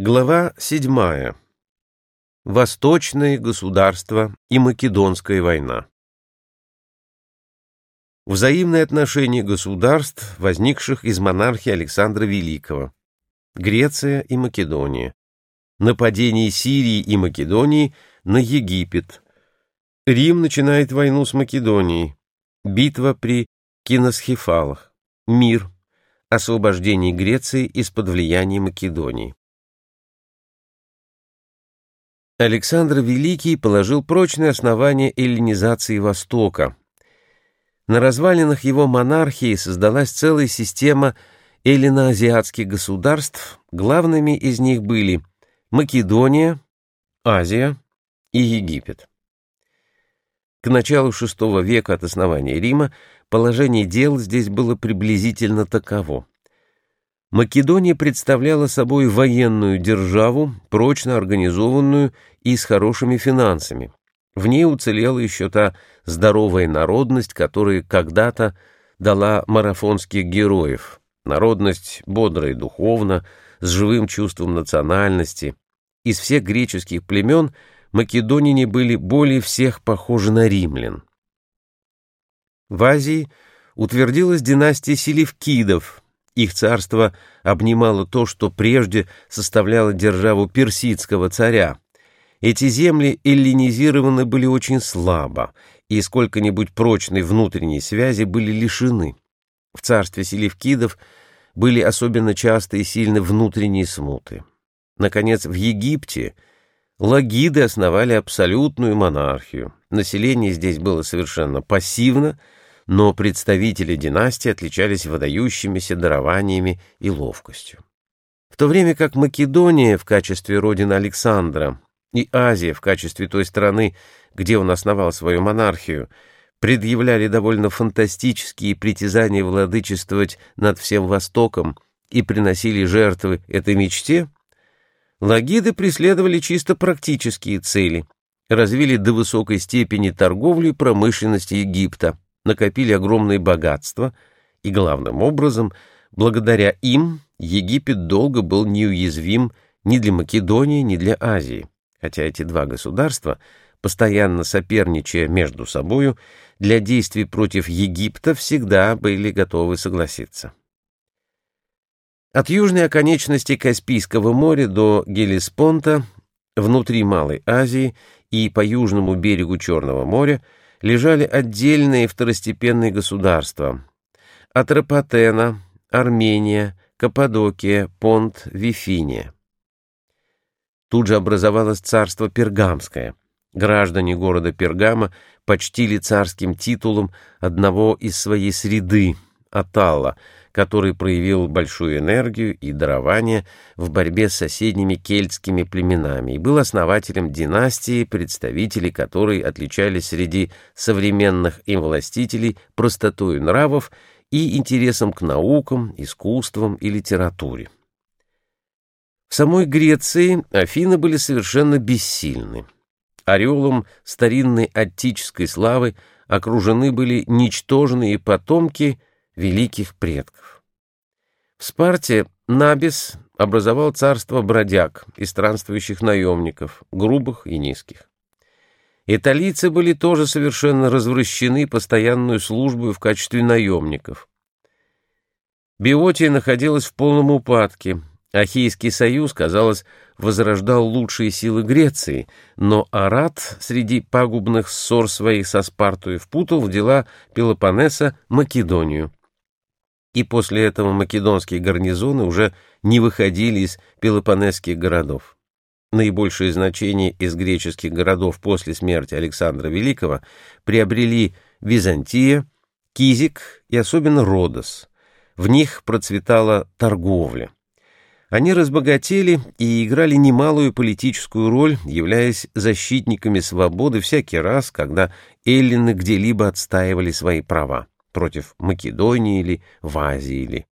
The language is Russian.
Глава 7. Восточные государства и Македонская война. Взаимные отношения государств, возникших из монархии Александра Великого. Греция и Македония. Нападение Сирии и Македонии на Египет. Рим начинает войну с Македонией. Битва при Киносхефалах. Мир. Освобождение Греции из-под влияния Македонии. Александр Великий положил прочные основания эллинизации Востока. На развалинах его монархии создалась целая система эллиноазиатских государств, главными из них были Македония, Азия и Египет. К началу VI века от основания Рима положение дел здесь было приблизительно таково. Македония представляла собой военную державу, прочно организованную и с хорошими финансами. В ней уцелела еще та здоровая народность, которая когда-то дала марафонских героев. Народность бодрая духовно, с живым чувством национальности. Из всех греческих племен македонине были более всех похожи на римлян. В Азии утвердилась династия селевкидов, их царство обнимало то, что прежде составляло державу персидского царя. Эти земли эллинизированы были очень слабо, и сколько-нибудь прочной внутренней связи были лишены. В царстве селевкидов были особенно часто и сильны внутренние смуты. Наконец, в Египте лагиды основали абсолютную монархию. Население здесь было совершенно пассивно, но представители династии отличались выдающимися дарованиями и ловкостью. В то время как Македония в качестве родины Александра и Азия в качестве той страны, где он основал свою монархию, предъявляли довольно фантастические притязания владычествовать над всем Востоком и приносили жертвы этой мечте, лагиды преследовали чисто практические цели, развили до высокой степени торговлю и промышленность Египта, накопили огромные богатства, и главным образом, благодаря им, Египет долго был неуязвим ни для Македонии, ни для Азии, хотя эти два государства, постоянно соперничая между собою, для действий против Египта всегда были готовы согласиться. От южной оконечности Каспийского моря до Гелиспонта, внутри Малой Азии и по южному берегу Черного моря – лежали отдельные второстепенные государства – Атропатена, Армения, Каппадокия, Понт, Вифиния. Тут же образовалось царство Пергамское. Граждане города Пергама почтили царским титулом одного из своей среды – Аталла – который проявил большую энергию и дарование в борьбе с соседними кельтскими племенами и был основателем династии, представители которой отличались среди современных им властителей простотой нравов и интересом к наукам, искусствам и литературе. В самой Греции Афины были совершенно бессильны. Орелом старинной аттической славы окружены были ничтожные потомки великих предков. В Спарте Набис образовал царство бродяг и странствующих наемников, грубых и низких. Италийцы были тоже совершенно развращены постоянную службу в качестве наемников. Биотия находилась в полном упадке. Ахейский союз, казалось, возрождал лучшие силы Греции, но Арат среди пагубных ссор своих со Спартой впутал в дела Пелопоннеса Македонию и после этого македонские гарнизоны уже не выходили из пелопонесских городов. Наибольшее значение из греческих городов после смерти Александра Великого приобрели Византия, Кизик и особенно Родос. В них процветала торговля. Они разбогатели и играли немалую политическую роль, являясь защитниками свободы всякий раз, когда эллины где-либо отстаивали свои права против Македонии или в Азии или